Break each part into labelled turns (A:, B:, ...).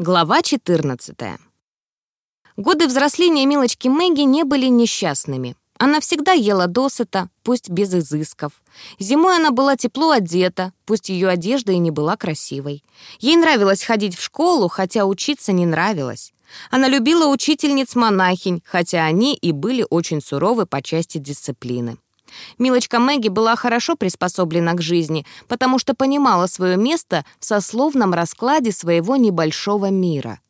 A: Глава 14. Годы взросления милочки Мэгги не были несчастными. Она всегда ела досыта, пусть без изысков. Зимой она была тепло одета, пусть ее одежда и не была красивой. Ей нравилось ходить в школу, хотя учиться не нравилось. Она любила учительниц-монахинь, хотя они и были очень суровы по части дисциплины. Милочка Мэгги была хорошо приспособлена к жизни, потому что понимала свое место в сословном раскладе своего небольшого мира.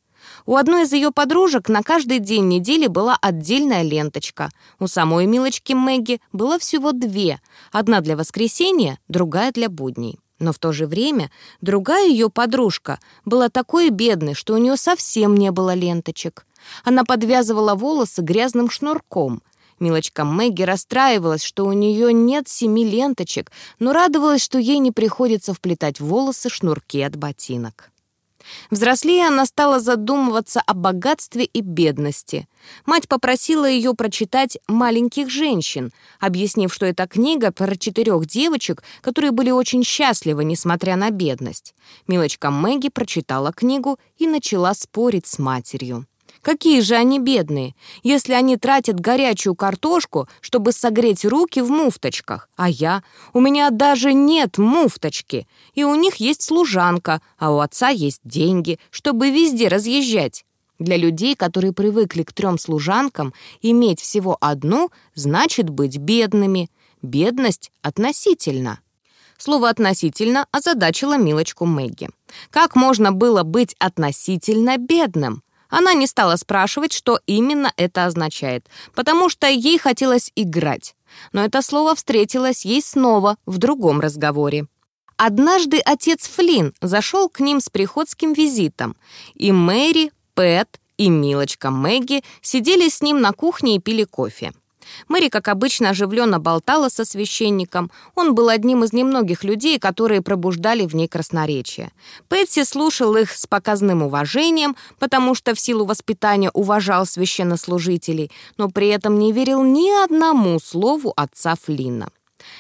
A: У одной из ее подружек на каждый день недели была отдельная ленточка. У самой Милочки Мэгги было всего две. Одна для воскресенья, другая для будней. Но в то же время другая ее подружка была такой бедной, что у нее совсем не было ленточек. Она подвязывала волосы грязным шнурком — Милочка Мэгги расстраивалась, что у нее нет семи ленточек, но радовалась, что ей не приходится вплетать в волосы шнурки от ботинок. Взрослее она стала задумываться о богатстве и бедности. Мать попросила ее прочитать «Маленьких женщин», объяснив, что это книга про четырех девочек, которые были очень счастливы, несмотря на бедность. Милочка Мэгги прочитала книгу и начала спорить с матерью. Какие же они бедные, если они тратят горячую картошку, чтобы согреть руки в муфточках. А я? У меня даже нет муфточки. И у них есть служанка, а у отца есть деньги, чтобы везде разъезжать. Для людей, которые привыкли к трем служанкам, иметь всего одну значит быть бедными. Бедность относительно. Слово «относительно» озадачило Милочку Мэгги. Как можно было быть относительно бедным? Она не стала спрашивать, что именно это означает, потому что ей хотелось играть. Но это слово встретилось ей снова в другом разговоре. Однажды отец Флинн зашел к ним с приходским визитом, и Мэри, Пэт и Милочка Мэгги сидели с ним на кухне и пили кофе. Мэри, как обычно, оживленно болтала со священником. Он был одним из немногих людей, которые пробуждали в ней красноречие. Пэтси слушал их с показным уважением, потому что в силу воспитания уважал священнослужителей, но при этом не верил ни одному слову отца Флина.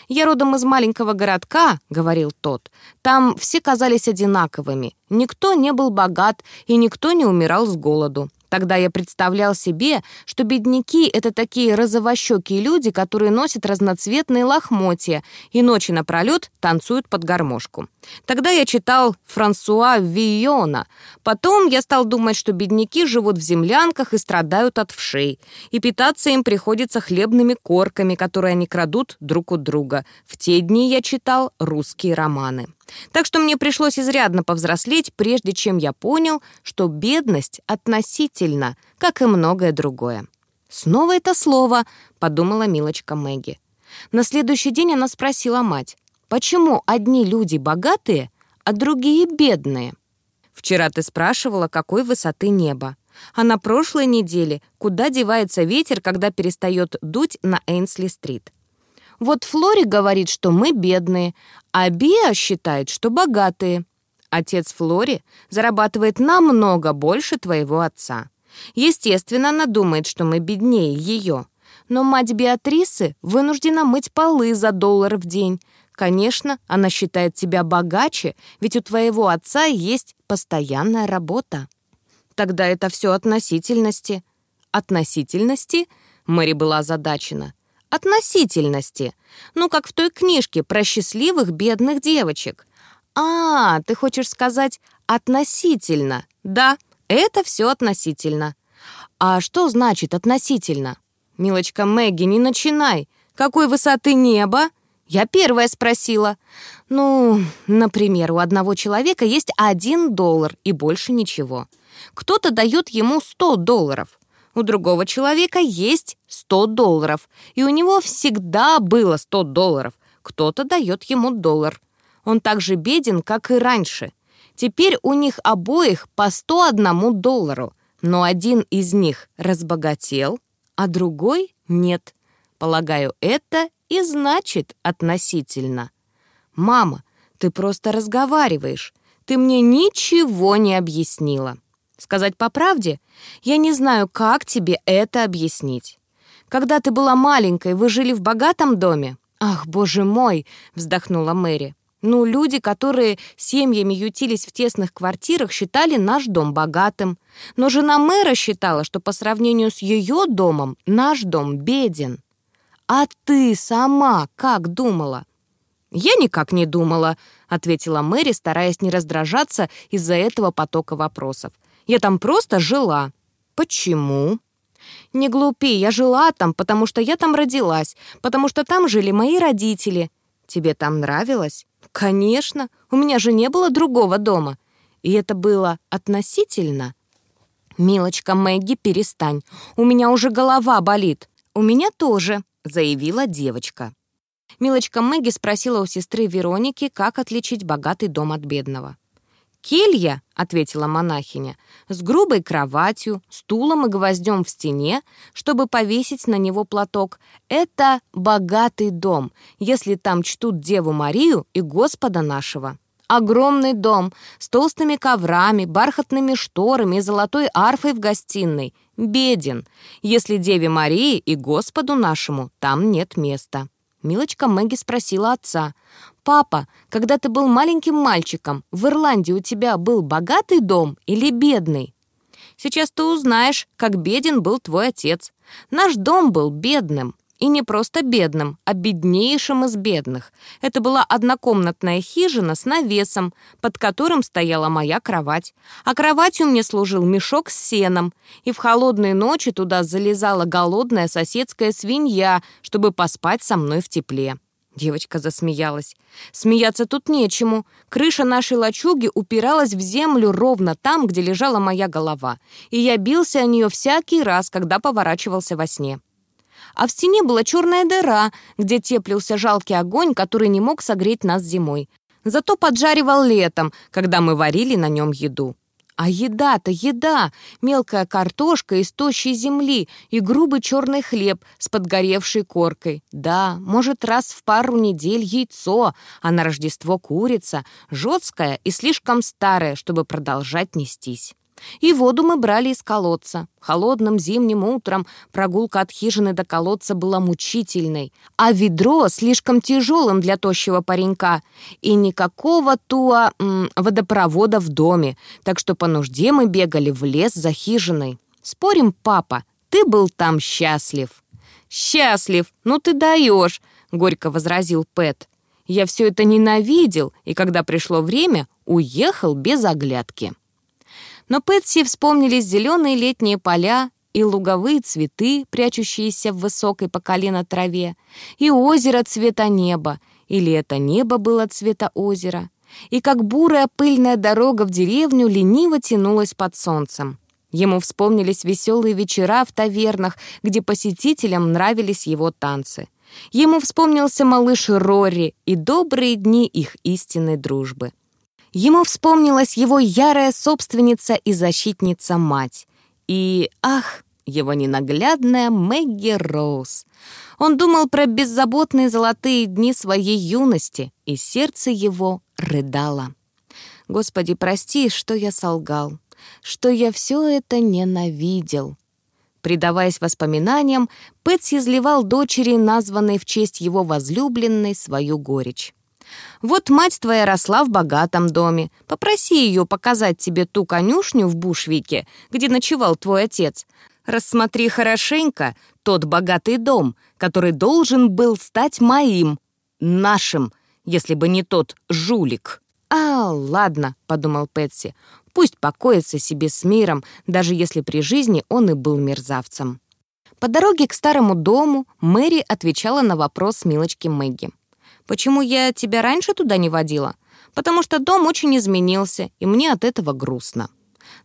A: «Я родом из маленького городка», — говорил тот. «Там все казались одинаковыми. Никто не был богат, и никто не умирал с голоду. Тогда я представлял себе, что бедняки — это такие розовощекие люди, которые носят разноцветные лохмотья и ночи напролет танцуют под гармошку. Тогда я читал Франсуа Вийона. Потом я стал думать, что бедняки живут в землянках и страдают от вшей, и питаться им приходится хлебными корками, которые они крадут друг у друга. В те дни я читал русские романы. Так что мне пришлось изрядно повзрослеть, прежде чем я понял, что бедность относительно, как и многое другое. «Снова это слово», — подумала милочка Мэгги. На следующий день она спросила мать, «Почему одни люди богатые, а другие бедные?» «Вчера ты спрашивала, какой высоты небо. А на прошлой неделе, куда девается ветер, когда перестает дуть на Эйнсли-стрит?» Вот Флори говорит, что мы бедные, а Биа считает, что богатые. Отец Флори зарабатывает намного больше твоего отца. Естественно, она думает, что мы беднее ее. Но мать Беатрисы вынуждена мыть полы за доллар в день. Конечно, она считает себя богаче, ведь у твоего отца есть постоянная работа. Тогда это все относительности. Относительности? Мэри была озадачена относительности. Ну, как в той книжке про счастливых бедных девочек. А, ты хочешь сказать относительно. Да, это все относительно. А что значит относительно? Милочка Мэгги, не начинай. Какой высоты неба? Я первая спросила. Ну, например, у одного человека есть один доллар и больше ничего. Кто-то дает ему сто долларов. У другого человека есть 100 долларов, и у него всегда было 100 долларов. Кто-то дает ему доллар. Он так же беден, как и раньше. Теперь у них обоих по 101 доллару, но один из них разбогател, а другой нет. Полагаю, это и значит относительно. «Мама, ты просто разговариваешь. Ты мне ничего не объяснила». Сказать по правде, я не знаю, как тебе это объяснить. Когда ты была маленькой, вы жили в богатом доме? Ах, боже мой, вздохнула Мэри. Ну, люди, которые семьями ютились в тесных квартирах, считали наш дом богатым. Но жена мэра считала, что по сравнению с ее домом наш дом беден. А ты сама как думала? Я никак не думала, ответила Мэри, стараясь не раздражаться из-за этого потока вопросов. Я там просто жила. Почему? Не глупи, я жила там, потому что я там родилась, потому что там жили мои родители. Тебе там нравилось? Конечно, у меня же не было другого дома. И это было относительно. Милочка Мэгги, перестань. У меня уже голова болит. У меня тоже, заявила девочка. Милочка Мэгги спросила у сестры Вероники, как отличить богатый дом от бедного. «Келья», — ответила монахиня, — «с грубой кроватью, стулом и гвоздем в стене, чтобы повесить на него платок. Это богатый дом, если там чтут Деву Марию и Господа нашего». Огромный дом с толстыми коврами, бархатными шторами и золотой арфой в гостиной. Беден, если Деве Марии и Господу нашему там нет места. Милочка Мэгги спросила отца. «Папа, когда ты был маленьким мальчиком, в Ирландии у тебя был богатый дом или бедный?» «Сейчас ты узнаешь, как беден был твой отец. Наш дом был бедным. И не просто бедным, а беднейшим из бедных. Это была однокомнатная хижина с навесом, под которым стояла моя кровать. А кроватью мне служил мешок с сеном. И в холодные ночи туда залезала голодная соседская свинья, чтобы поспать со мной в тепле. Девочка засмеялась. Смеяться тут нечему. Крыша нашей лачуги упиралась в землю ровно там, где лежала моя голова. И я бился о нее всякий раз, когда поворачивался во сне а в стене была черная дыра, где теплился жалкий огонь, который не мог согреть нас зимой. Зато поджаривал летом, когда мы варили на нем еду. А еда-то еда! Мелкая картошка из тощей земли и грубый черный хлеб с подгоревшей коркой. Да, может, раз в пару недель яйцо, а на Рождество курица, жесткая и слишком старая, чтобы продолжать нестись. И воду мы брали из колодца. Холодным зимним утром прогулка от хижины до колодца была мучительной, а ведро слишком тяжелым для тощего паренька. И никакого туа м, водопровода в доме, так что по нужде мы бегали в лес за хижиной. Спорим, папа, ты был там счастлив. «Счастлив! Ну ты даешь!» — горько возразил Пэт. «Я все это ненавидел, и когда пришло время, уехал без оглядки». Но Пэтси вспомнились зеленые летние поля и луговые цветы, прячущиеся в высокой по колено траве, и озеро цвета неба, или это небо было цвета озера, и как бурая пыльная дорога в деревню лениво тянулась под солнцем. Ему вспомнились веселые вечера в тавернах, где посетителям нравились его танцы. Ему вспомнился малыш Рори и добрые дни их истинной дружбы. Ему вспомнилась его ярая собственница и защитница-мать. И, ах, его ненаглядная Мэгги Роуз. Он думал про беззаботные золотые дни своей юности, и сердце его рыдало. «Господи, прости, что я солгал, что я все это ненавидел». Предаваясь воспоминаниям, Пэтси изливал дочери, названной в честь его возлюбленной, свою горечь. Вот мать твоя росла в богатом доме. Попроси ее показать тебе ту конюшню в Бушвике, где ночевал твой отец. Рассмотри хорошенько тот богатый дом, который должен был стать моим, нашим, если бы не тот жулик». «А, ладно», — подумал Пэтси, — «пусть покоится себе с миром, даже если при жизни он и был мерзавцем». По дороге к старому дому Мэри отвечала на вопрос Милочки Мэгги. Почему я тебя раньше туда не водила? Потому что дом очень изменился, и мне от этого грустно.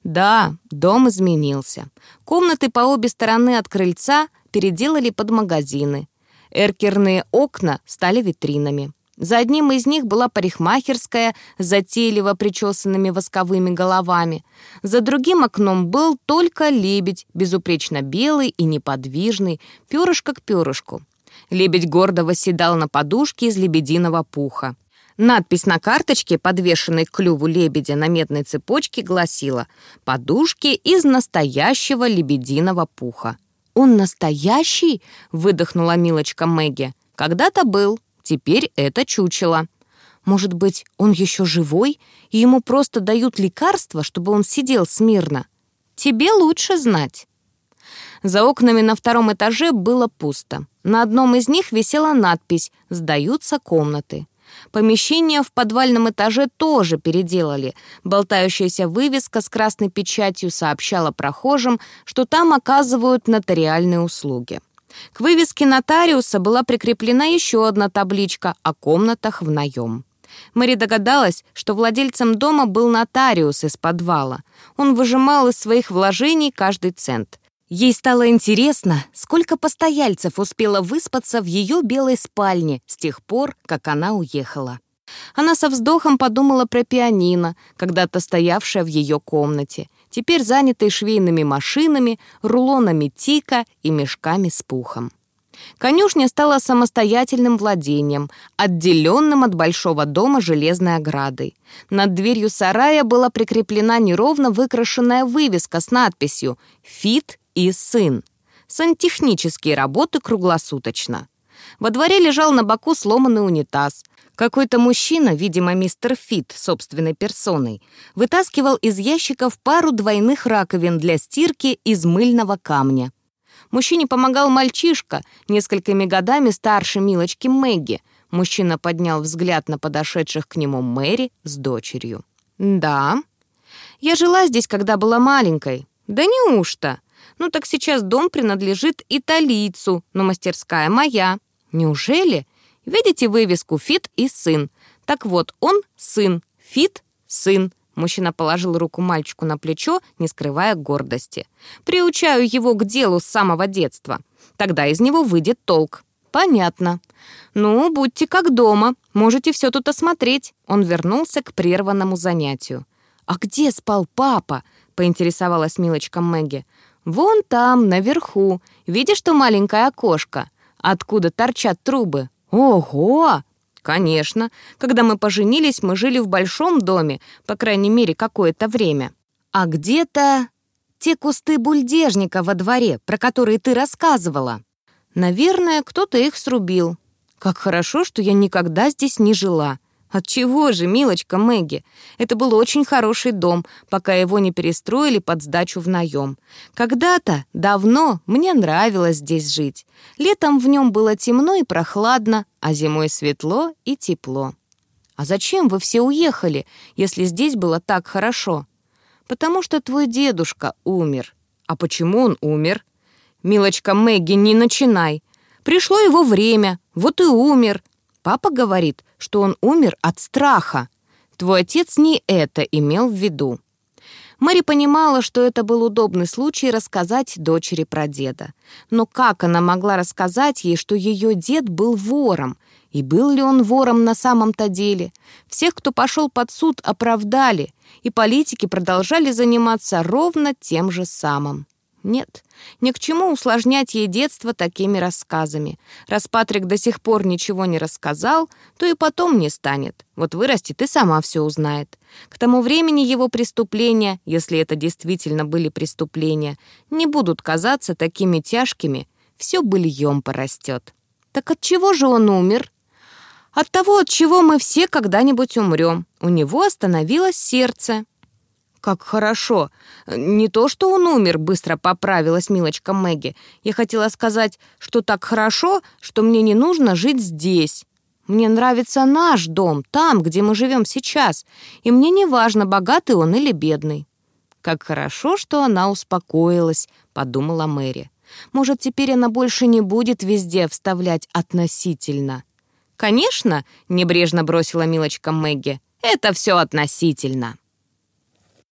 A: Да, дом изменился. Комнаты по обе стороны от крыльца переделали под магазины. Эркерные окна стали витринами. За одним из них была парикмахерская, затейливо причесанными восковыми головами. За другим окном был только лебедь, безупречно белый и неподвижный, перышко к перышку. Лебедь гордо восседал на подушке из лебединого пуха. Надпись на карточке, подвешенной к клюву лебедя на медной цепочке, гласила «Подушки из настоящего лебединого пуха». «Он настоящий?» — выдохнула милочка Мэгги. «Когда-то был, теперь это чучело». Может быть, он еще живой, и ему просто дают лекарства, чтобы он сидел смирно? Тебе лучше знать. За окнами на втором этаже было пусто. На одном из них висела надпись «Сдаются комнаты». Помещение в подвальном этаже тоже переделали. Болтающаяся вывеска с красной печатью сообщала прохожим, что там оказывают нотариальные услуги. К вывеске нотариуса была прикреплена еще одна табличка о комнатах в наем. Мэри догадалась, что владельцем дома был нотариус из подвала. Он выжимал из своих вложений каждый цент. Ей стало интересно, сколько постояльцев успело выспаться в ее белой спальне с тех пор, как она уехала. Она со вздохом подумала про пианино, когда-то стоявшее в ее комнате, теперь занятой швейными машинами, рулонами тика и мешками с пухом. Конюшня стала самостоятельным владением, отделенным от большого дома железной оградой. Над дверью сарая была прикреплена неровно выкрашенная вывеска с надписью «Фит и сын. Сантехнические работы круглосуточно. Во дворе лежал на боку сломанный унитаз. Какой-то мужчина, видимо, мистер Фит, собственной персоной, вытаскивал из ящиков пару двойных раковин для стирки из мыльного камня. Мужчине помогал мальчишка, несколькими годами старше Милочки Мэгги. Мужчина поднял взгляд на подошедших к нему Мэри с дочерью. «Да. Я жила здесь, когда была маленькой. Да неужто? Ну так сейчас дом принадлежит италийцу, но мастерская моя. Неужели? Видите вывеску «Фит» и «Сын». Так вот, он сын, Фит — сын. Мужчина положил руку мальчику на плечо, не скрывая гордости. «Приучаю его к делу с самого детства. Тогда из него выйдет толк». «Понятно. Ну, будьте как дома. Можете все тут осмотреть». Он вернулся к прерванному занятию. «А где спал папа?» — поинтересовалась милочка Мэгги. Вон там, наверху. Видишь то маленькое окошко? Откуда торчат трубы? Ого! Конечно. Когда мы поженились, мы жили в большом доме, по крайней мере, какое-то время. А где-то те кусты бульдежника во дворе, про которые ты рассказывала. Наверное, кто-то их срубил. Как хорошо, что я никогда здесь не жила. Отчего же, милочка Мэгги? Это был очень хороший дом, пока его не перестроили под сдачу в наем. Когда-то, давно, мне нравилось здесь жить. Летом в нем было темно и прохладно, а зимой светло и тепло. А зачем вы все уехали, если здесь было так хорошо? Потому что твой дедушка умер. А почему он умер? Милочка Мэгги, не начинай. Пришло его время, вот и умер. Папа говорит, что он умер от страха. Твой отец не это имел в виду. Мэри понимала, что это был удобный случай рассказать дочери про деда. Но как она могла рассказать ей, что ее дед был вором? И был ли он вором на самом-то деле? Всех, кто пошел под суд, оправдали, и политики продолжали заниматься ровно тем же самым. Нет, ни к чему усложнять ей детство такими рассказами. Раз Патрик до сих пор ничего не рассказал, то и потом не станет. Вот вырастет и сама все узнает. К тому времени его преступления, если это действительно были преступления, не будут казаться такими тяжкими, все быльем порастет. Так от чего же он умер? От того, от чего мы все когда-нибудь умрем. У него остановилось сердце. «Как хорошо! Не то, что он умер», — быстро поправилась милочка Мэгги. «Я хотела сказать, что так хорошо, что мне не нужно жить здесь. Мне нравится наш дом, там, где мы живем сейчас, и мне не важно, богатый он или бедный». «Как хорошо, что она успокоилась», — подумала Мэри. «Может, теперь она больше не будет везде вставлять относительно». «Конечно», — небрежно бросила милочка Мэгги, — «это все относительно».